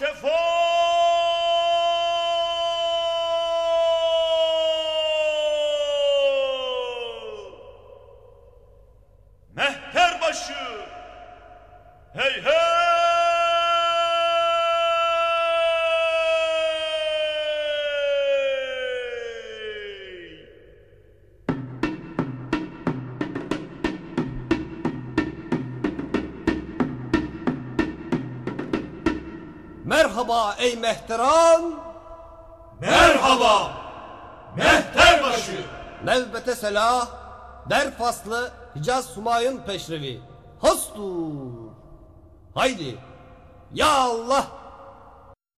iktefa Mehterbaşı. Hey hey Merhaba ey mehteran. Merhaba Mehterbaşı Nevbete selah. Der faslı Hicaz Sumayın peşrevi. Hastur. Haydi. Ya Allah